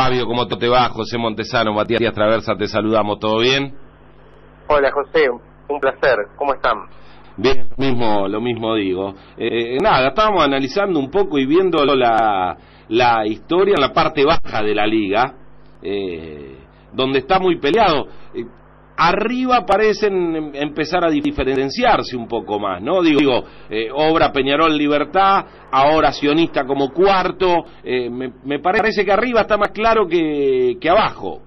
Fabio, ¿cómo te va? José Montesano, Matías Traversa, te saludamos, ¿todo bien? Hola José, un placer, ¿cómo están? Bien, lo mismo, lo mismo digo. Eh, nada, estábamos analizando un poco y viendo la, la historia en la parte baja de la liga, eh, donde está muy peleado. Eh, arriba parecen em, empezar a diferenciarse un poco más, ¿no? Digo, eh, obra Peñarol Libertad, ahora sionista como cuarto, eh, me, parece que arriba está más claro que, que abajo.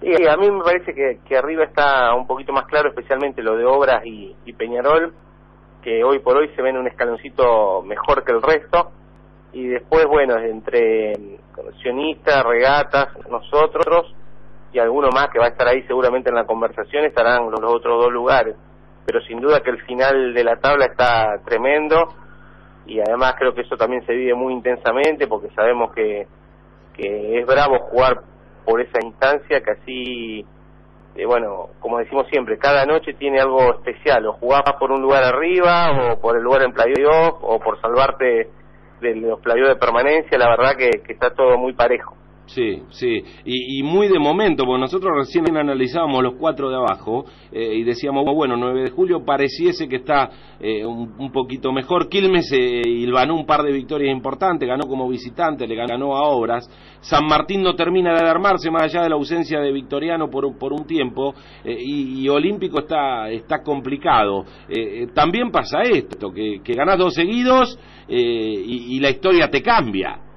Sí, a mí me parece que, arriba está un poquito más claro, especialmente lo de obras y, Peñarol, que hoy por hoy se ven un escaloncito mejor que el resto. Y después, bueno, entre sionistas, regatas, nosotros, y alguno más que va a estar ahí seguramente en la conversación estarán los, otros dos lugares. Pero sin duda que el final de la tabla está tremendo y además creo que eso también se vive muy intensamente porque sabemos que, que es bravo jugar por esa instancia que así, eh, bueno, como decimos siempre, cada noche tiene algo especial, o jugás por un lugar arriba o por el lugar en playoff o por salvarte de los playoffs de permanencia, la verdad que está todo muy parejo. Sí, sí, y, muy de momento, porque nosotros recién analizábamos los cuatro de abajo eh, y decíamos, bueno, 9 de julio pareciese que está eh, un, poquito mejor. Quilmes eh, hilvanó un par de victorias importantes, ganó como visitante, le ganó a Obras. San Martín no termina de alarmarse más allá de la ausencia de Victoriano por, por un tiempo y, Olímpico está, está complicado. también pasa esto, que, que ganás dos seguidos y la historia te cambia.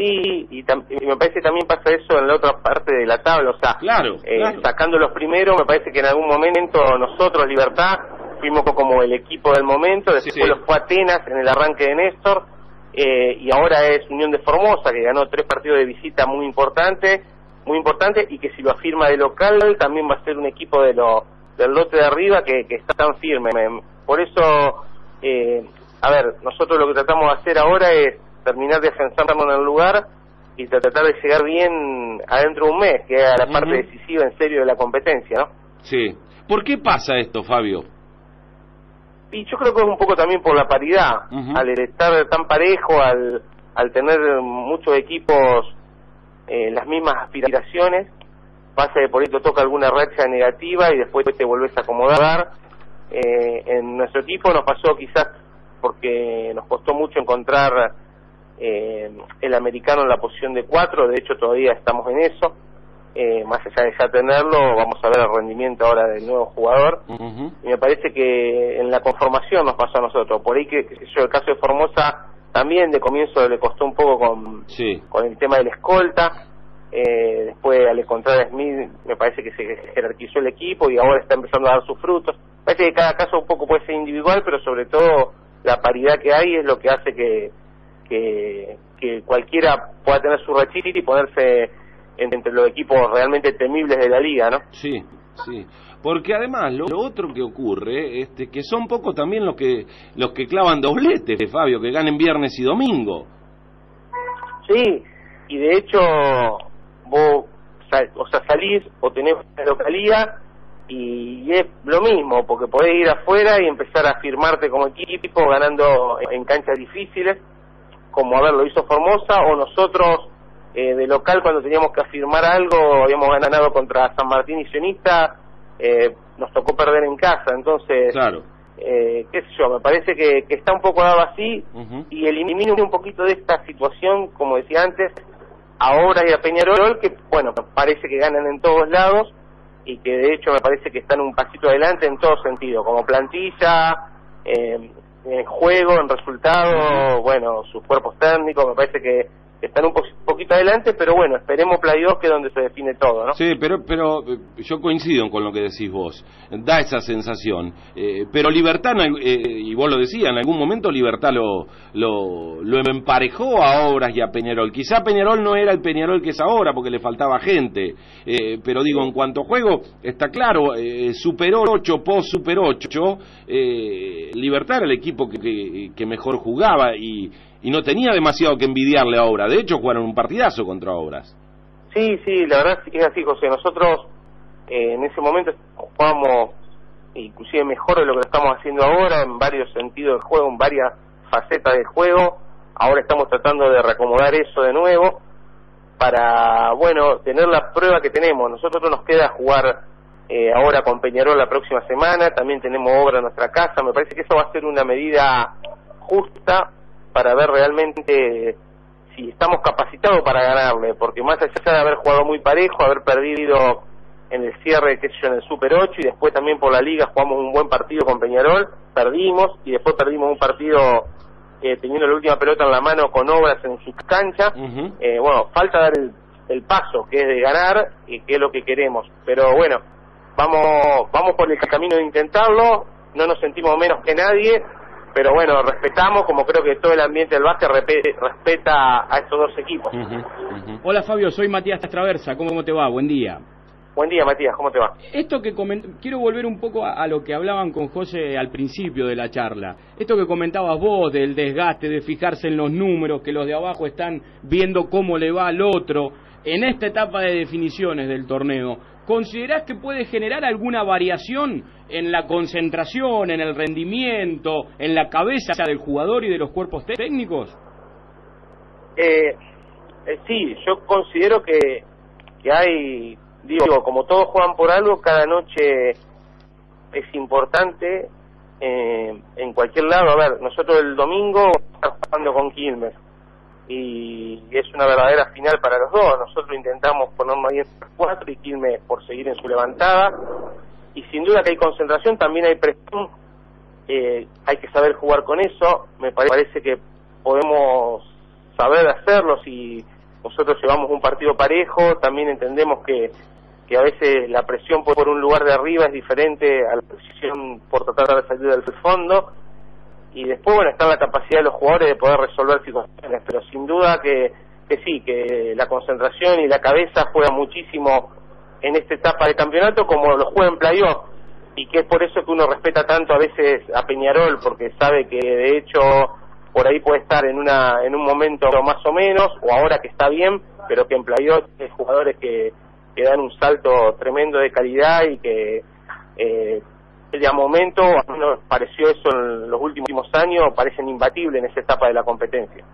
Sí, y, me parece que también pasa eso en la otra parte de la tabla, o sea, eh, sacando los primeros, me parece que en algún momento nosotros, Libertad, fuimos como el equipo del momento, después los fue Atenas en el arranque de Néstor, eh, y ahora es Unión de Formosa, que ganó tres partidos de visita muy importantes, muy importante, y que si lo afirma de local, también va a ser un equipo de lo, del lote de arriba que, que está tan firme. Por eso, eh, a ver, nosotros lo que tratamos de hacer ahora es terminar de afianzarnos en el lugar y tratar de llegar bien adentro de un mes, que es la parte decisiva en serio de la competencia, ¿no? Sí. ¿Por qué pasa esto, Fabio? Y yo creo que es un poco también por la paridad, al estar tan parejo, al, al tener muchos equipos eh, las mismas aspiraciones, pasa de por ahí te toca alguna racha negativa y después te vuelves a acomodar. Eh, en nuestro equipo nos pasó quizás porque nos costó mucho encontrar eh, el americano en la posición de cuatro, de hecho todavía estamos en eso, eh, más allá de ya tenerlo, vamos a ver el rendimiento ahora del nuevo jugador, y me parece que en la conformación nos pasó a nosotros, por ahí que, yo, el caso de Formosa también de comienzo le costó un poco con, con el tema de la escolta, eh, después al encontrar a Smith me parece que se jerarquizó el equipo y ahora está empezando a dar sus frutos. Parece que cada caso un poco puede ser individual, pero sobre todo la paridad que hay es lo que hace que, que, cualquiera pueda tener su rachita y ponerse entre los equipos realmente temibles de la liga, ¿no? Sí, sí. Porque además lo, otro que ocurre, este, que son pocos también los que los que clavan dobletes, Fabio, que ganen viernes y domingo. Sí, y de hecho vos, o sea, salís o tenés una localidad y es lo mismo, porque podés ir afuera y empezar a firmarte como equipo ganando en canchas difíciles como a ver lo hizo Formosa o nosotros eh, de local cuando teníamos que afirmar algo habíamos ganado contra San Martín y Sionista eh, nos tocó perder en casa entonces claro. eh, qué sé yo me parece que, está un poco dado así y elimino un poquito de esta situación como decía antes ahora y a Peñarol que bueno parece que ganan en todos lados y que de hecho me parece que están un pasito adelante en todo sentido como plantilla eh, en juego, en resultado, bueno, sus cuerpos técnicos, me parece que están un poquito adelante, pero bueno, esperemos playoff que es donde se define todo, ¿no? Sí, pero, pero eh, yo coincido con lo que decís vos, da esa sensación. Eh, pero Libertad, eh, y vos lo decías, en algún momento Libertad lo, lo, lo emparejó a Obras y a Peñarol. Quizá Peñarol no era el Peñarol que es ahora porque le faltaba gente, pero digo, en cuanto a juego, está claro, Super 8, post Super 8, Libertad era el equipo que, que mejor jugaba y y no tenía demasiado que envidiarle a Obras. De hecho, jugaron un partidazo contra Obras. Sí, sí, la verdad es así, José. Nosotros eh, en ese momento jugamos inclusive mejor de lo que estamos haciendo ahora en varios sentidos del juego, en varias facetas del juego. Ahora estamos tratando de reacomodar eso de nuevo. para, bueno, tener la prueba que tenemos. Nosotros nos queda jugar eh, ahora con Peñarol la próxima semana, también tenemos obra en nuestra casa, me parece que eso va a ser una medida justa para ver realmente si estamos capacitados para ganarle, porque más allá de haber jugado muy parejo, haber perdido en el cierre, qué sé yo, en el Super 8 y después también por la liga jugamos un buen partido con Peñarol, perdimos y después perdimos un partido eh, teniendo la última pelota en la mano con obras en su cancha. eh, bueno, falta dar el, el, paso, que es de ganar y que es lo que queremos. Pero bueno, vamos, vamos por el camino de intentarlo, no nos sentimos menos que nadie, pero bueno, respetamos, como creo que todo el ambiente del básquet respeta a estos dos equipos. Hola Fabio, soy Matías Traversa, ¿cómo te va? Buen día. Buen día, Matías, ¿cómo te va? Esto que quiero volver un poco a, lo que hablaban con José al principio de la charla. Esto que comentabas vos del desgaste, de fijarse en los números, que los de abajo están viendo cómo le va al otro. En esta etapa de definiciones del torneo, ¿considerás que puede generar alguna variación en la concentración, en el rendimiento, en la cabeza del jugador y de los cuerpos técnicos? Eh, eh, sí, yo considero que, que hay digo, como todos juegan por algo, cada noche es importante eh, en cualquier lado. A ver, nosotros el domingo estamos jugando con Quilmes y es una verdadera final para los dos. Nosotros intentamos ponernos ahí en cuatro y Quilmes por seguir en su levantada. Y sin duda que hay concentración, también hay presión. Eh, hay que saber jugar con eso. Me parece que podemos saber hacerlo si nosotros llevamos un partido parejo, también entendemos que, que a veces la presión por un lugar de arriba es diferente a la presión por tratar de salir del fondo y después bueno está la capacidad de los jugadores de poder resolver situaciones pero sin duda que, que sí que la concentración y la cabeza juega muchísimo en esta etapa de campeonato como lo juega en playoff y que es por eso que uno respeta tanto a veces a Peñarol porque sabe que de hecho por ahí puede estar en una en un momento más o menos o ahora que está bien pero que en playoff hay jugadores que, que dan un salto tremendo de calidad y que eh, de momento, a mí nos pareció eso en los últimos años, parecen imbatibles en esa etapa de la competencia.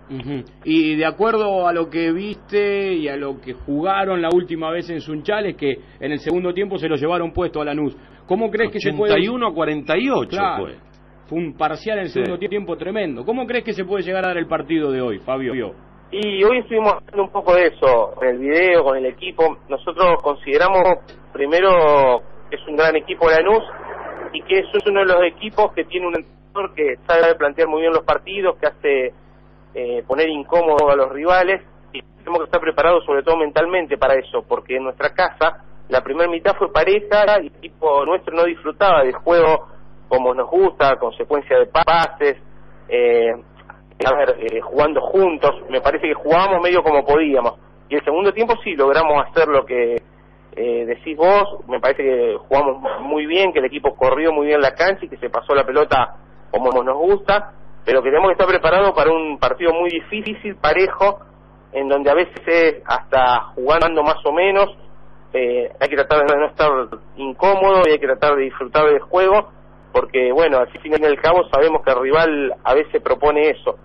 Y de acuerdo a lo que viste y a lo que jugaron la última vez en Sunchales, que en el segundo tiempo se lo llevaron puesto a Lanús, ¿cómo crees que se puede...? 81 a 48 fue. Fue un parcial en el segundo tiempo tremendo. ¿Cómo crees que se puede llegar a dar el partido de hoy, Fabio? Y hoy estuvimos hablando un poco de eso, en el video, con el equipo. Nosotros consideramos, primero, que es un gran equipo Lanús y que eso es uno de los equipos que tiene un entrenador que sabe plantear muy bien los partidos, que hace eh, poner incómodo a los rivales y tenemos que estar preparados sobre todo mentalmente para eso, porque en nuestra casa la primera mitad fue pareja y el equipo nuestro no disfrutaba del juego como nos gusta, consecuencia de pases, eh, a ver, eh, jugando juntos, me parece que jugábamos medio como podíamos. Y el segundo tiempo sí logramos hacer lo que eh, decís vos, me parece que jugamos muy bien, que el equipo corrió muy bien la cancha y que se pasó la pelota como nos gusta, pero que tenemos que estar preparados para un partido muy difícil, parejo, en donde a veces hasta jugando más o menos, eh, hay que tratar de no estar incómodo y hay que tratar de disfrutar del juego porque bueno, al fin y al cabo sabemos que el rival a veces propone eso.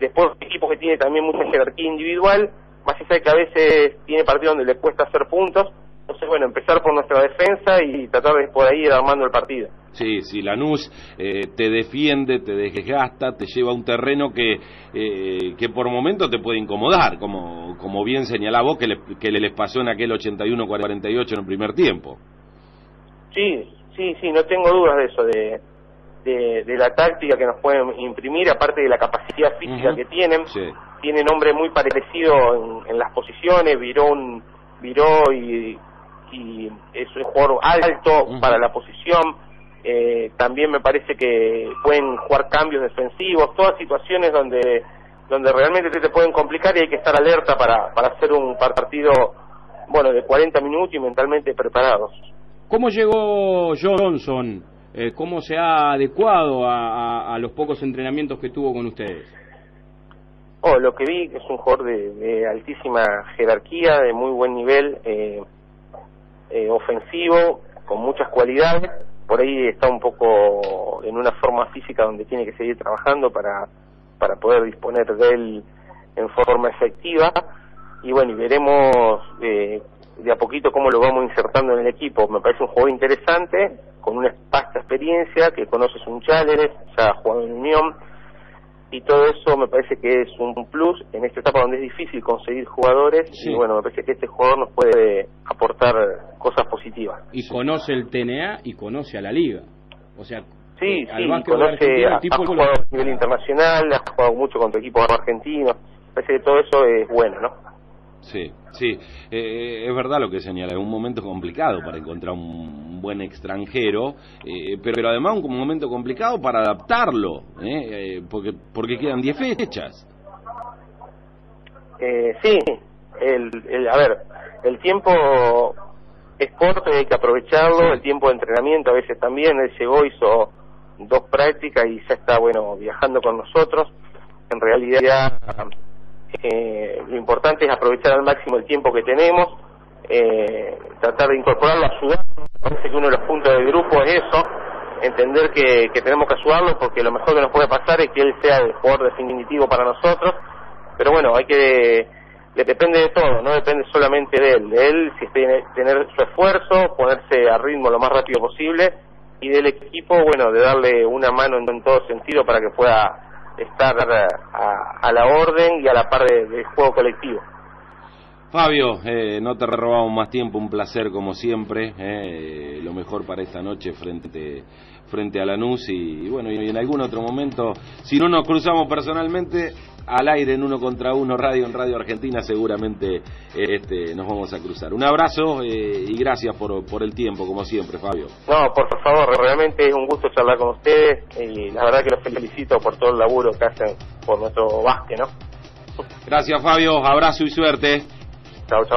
Después, equipo que tiene también mucha jerarquía individual, más allá que a veces tiene partidos donde le cuesta hacer puntos, entonces, bueno, empezar por nuestra defensa y tratar de por ahí ir armando el partido. Sí, sí, Lanús eh, te defiende, te desgasta, te lleva a un terreno que, eh, que por momentos te puede incomodar, como, como bien señalaba vos que, le, que les pasó en aquel 81-48 en el primer tiempo. Sí, Sí, sí, no tengo dudas de eso, de, de, la táctica que nos pueden imprimir, aparte de la capacidad física que tienen. Tienen hombres muy parecidos en, las posiciones, Viró, Viró y, y es un jugador alto para la posición. Eh, también me parece que pueden jugar cambios defensivos, todas situaciones donde donde realmente te, te pueden complicar y hay que estar alerta para, para hacer un partido bueno de 40 minutos y mentalmente preparados. ¿Cómo llegó Johnson? Eh, ¿Cómo se ha adecuado a, los pocos entrenamientos que tuvo con ustedes? Oh, lo que vi es un jugador de, altísima jerarquía, de muy buen nivel eh, eh, ofensivo, con muchas cualidades. Por ahí está un poco en una forma física donde tiene que seguir trabajando para, para poder disponer de él en forma efectiva y bueno, y veremos eh, de a poquito cómo lo vamos insertando en el equipo. Me parece un jugador interesante, con una vasta experiencia, que conoce un challenger, ya ha jugado en Unión, y todo eso me parece que es un plus en esta etapa donde es difícil conseguir jugadores, y bueno, me parece que este jugador nos puede aportar cosas positivas. Y conoce el TNA y conoce a la liga. O sea, Sí, eh, sí, conoce, ha, jugado a nivel internacional, ha jugado mucho contra equipos argentinos, parece que todo eso es bueno, ¿no? Sí, sí, eh, es verdad lo que señala, es un momento complicado para encontrar un buen extranjero, eh, pero, además un momento complicado para adaptarlo, ¿eh? porque, porque quedan 10 fechas. sí, el, el, a ver, el tiempo es corto y hay que aprovecharlo, el tiempo de entrenamiento a veces también, él llegó, hizo dos prácticas y ya está, bueno, viajando con nosotros, en realidad eh, lo importante es aprovechar al máximo el tiempo que tenemos, eh, tratar de incorporarlo, ayudarlo. Parece que uno de los puntos del grupo es eso, entender que, que tenemos que ayudarlo porque lo mejor que nos puede pasar es que él sea el jugador definitivo para nosotros. Pero bueno, hay que depende de todo, no depende solamente de él, de él si tiene, tener su esfuerzo, ponerse a ritmo lo más rápido posible y del equipo, bueno, de darle una mano en todo sentido para que pueda estar a, la orden y a la par del juego colectivo. Fabio, eh, no te robamos más tiempo, un placer como siempre, eh, lo mejor para esta noche frente frente a Lanús y, y bueno, y en algún otro momento, si no nos cruzamos personalmente, al aire en uno contra uno, radio en Radio Argentina, seguramente este, nos vamos a cruzar. Un abrazo eh, y gracias por, por el tiempo, como siempre, Fabio. No, por favor, realmente es un gusto charlar con ustedes y la verdad que los felicito por todo el laburo que hacen por nuestro básquet, ¿no? Gracias, Fabio. Abrazo y suerte. Chao, chao.